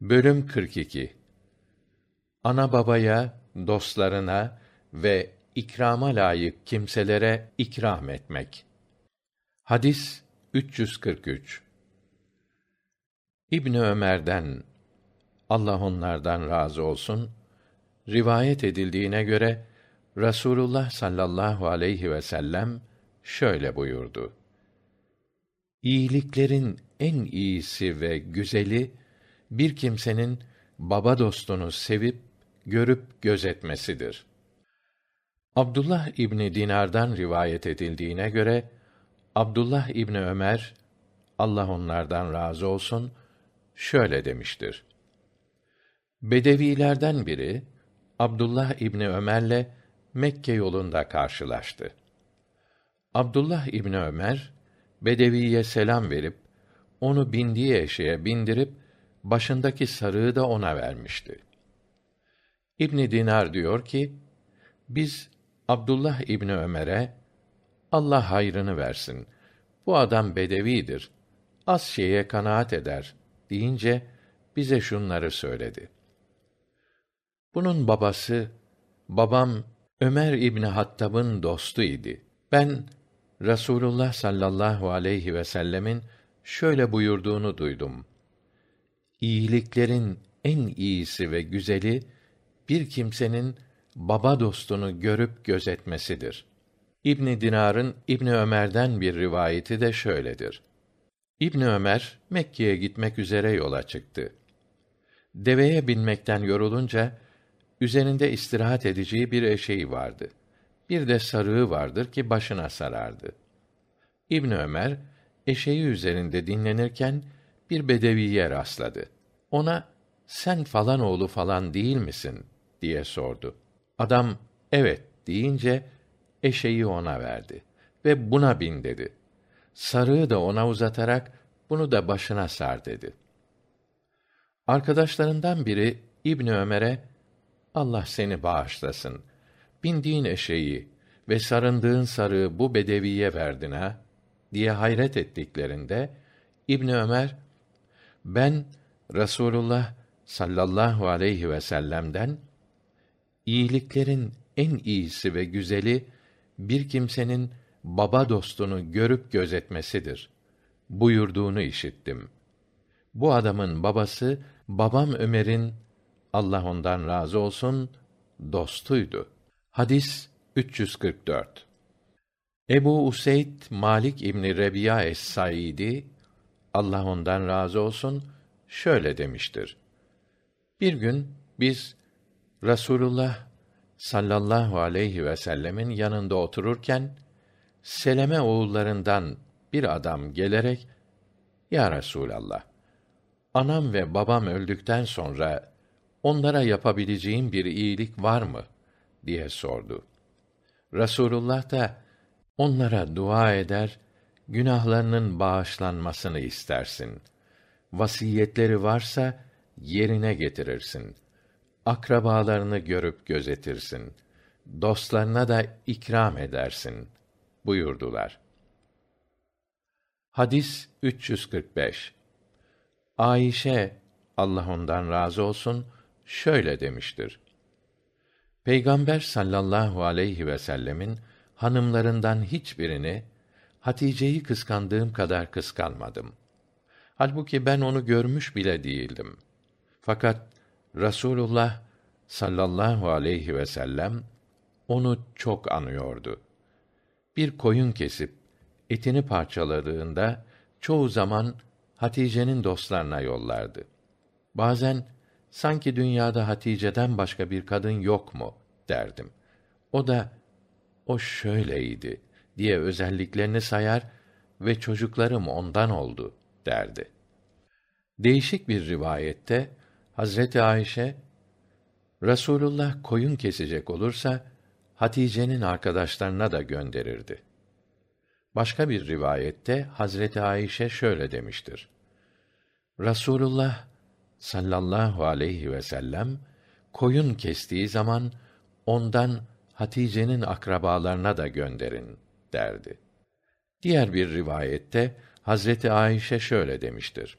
Bölüm 42 Ana babaya, dostlarına ve ikrama layık kimselere ikram etmek. Hadis 343 İbn Ömer'den Allah onlardan razı olsun rivayet edildiğine göre Rasulullah sallallahu aleyhi ve sellem şöyle buyurdu. İyiliklerin en iyisi ve güzeli bir kimsenin baba dostunu sevip görüp gözetmesidir. Abdullah İbni Dinar'dan rivayet edildiğine göre Abdullah İbni Ömer Allah onlardan razı olsun şöyle demiştir. Bedevilerden biri Abdullah İbni Ömer'le Mekke yolunda karşılaştı. Abdullah İbni Ömer bedeviye selam verip onu bindiği eşeğe bindirip başındaki sarığı da ona vermişti. İbn Dinar diyor ki: Biz Abdullah İbni Ömer'e Allah hayrını versin. Bu adam bedevidir. Az şeye kanaat eder deyince bize şunları söyledi. Bunun babası babam Ömer İbni Hattab'ın dostu idi. Ben Rasulullah sallallahu aleyhi ve sellemin şöyle buyurduğunu duydum. İyiliklerin en iyisi ve güzeli bir kimsenin baba dostunu görüp gözetmesidir. İbn Dinar'ın İbn Ömer'den bir rivayeti de şöyledir. İbn Ömer Mekke'ye gitmek üzere yola çıktı. Deveye binmekten yorulunca üzerinde istirahat edeceği bir eşeği vardı. Bir de sarığı vardır ki başına sarardı. İbn Ömer eşeği üzerinde dinlenirken bir bedeviye rastladı. Ona sen falan oğlu falan değil misin diye sordu. Adam evet deyince eşeği ona verdi ve buna bin dedi. Sarığı da ona uzatarak bunu da başına sar dedi. Arkadaşlarından biri İbn Ömer'e Allah seni bağışlasın. Bindiğin eşeği ve sarındığın sarığı bu bedeviye verdin ha diye hayret ettiklerinde İbn Ömer ben Rasulullah sallallahu aleyhi ve sellem'den iyiliklerin en iyisi ve güzeli bir kimsenin baba dostunu görüp gözetmesidir buyurduğunu işittim. Bu adamın babası babam Ömer'in Allah ondan razı olsun dostuydu. Hadis 344 Ebu Useyd Malik İbni Rebiya es-Saidi Allah ondan razı olsun şöyle demiştir. Bir gün biz Rasulullah sallallahu aleyhi ve sellemin yanında otururken Seleme oğullarından bir adam gelerek Ya Resulallah anam ve babam öldükten sonra onlara yapabileceğim bir iyilik var mı diye sordu. Rasulullah da onlara dua eder, günahlarının bağışlanmasını istersin. Vasiyetleri varsa yerine getirirsin. Akrabalarını görüp gözetirsin. Dostlarına da ikram edersin buyurdular. Hadis 345 Ayşe Allah ondan razı olsun şöyle demiştir. Peygamber sallallahu aleyhi ve sellemin hanımlarından hiçbirini Hatice'yi kıskandığım kadar kıskanmadım. Halbuki ben onu görmüş bile değildim. Fakat Rasulullah sallallahu aleyhi ve sellem onu çok anıyordu. Bir koyun kesip etini parçaladığında çoğu zaman Hatice'nin dostlarına yollardı. Bazen sanki dünyada Hatice'den başka bir kadın yok mu derdim. O da o şöyleydi diye özelliklerini sayar ve çocuklarım ondan oldu derdi. Değişik bir rivayette Hazreti Ayşe Rasulullah koyun kesecek olursa Hatice'nin arkadaşlarına da gönderirdi. Başka bir rivayette Hazreti Ayşe şöyle demiştir. Rasulullah sallallahu aleyhi ve sellem koyun kestiği zaman ondan Hatice'nin akrabalarına da gönderin derdi. Diğer bir rivayette Hazreti Ayşe şöyle demiştir.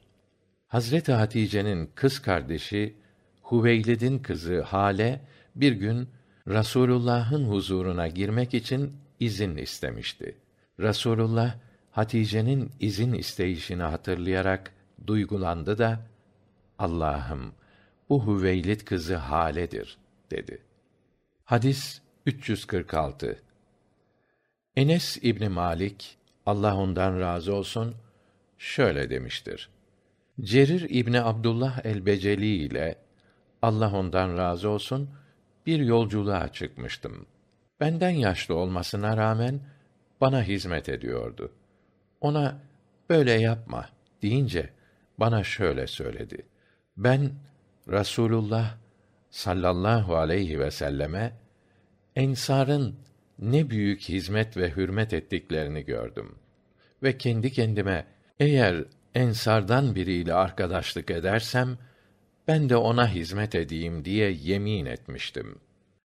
Hazreti Hatice'nin kız kardeşi Huveylid'in kızı Hale bir gün Rasulullah'ın huzuruna girmek için izin istemişti. Rasulullah Hatice'nin izin isteyişini hatırlayarak duygulandı da Allah'ım bu Hüveylid kızı Hale'dir dedi. Hadis 346. Enes İbni Malik Allah ondan razı olsun şöyle demiştir. Cerir İbni Abdullah el-Beceli ile Allah ondan razı olsun bir yolculuğa çıkmıştım. Benden yaşlı olmasına rağmen bana hizmet ediyordu. Ona böyle yapma deyince bana şöyle söyledi. Ben Rasulullah sallallahu aleyhi ve selleme ensarın ne büyük hizmet ve hürmet ettiklerini gördüm ve kendi kendime eğer ensardan biriyle arkadaşlık edersem ben de ona hizmet edeyim diye yemin etmiştim.''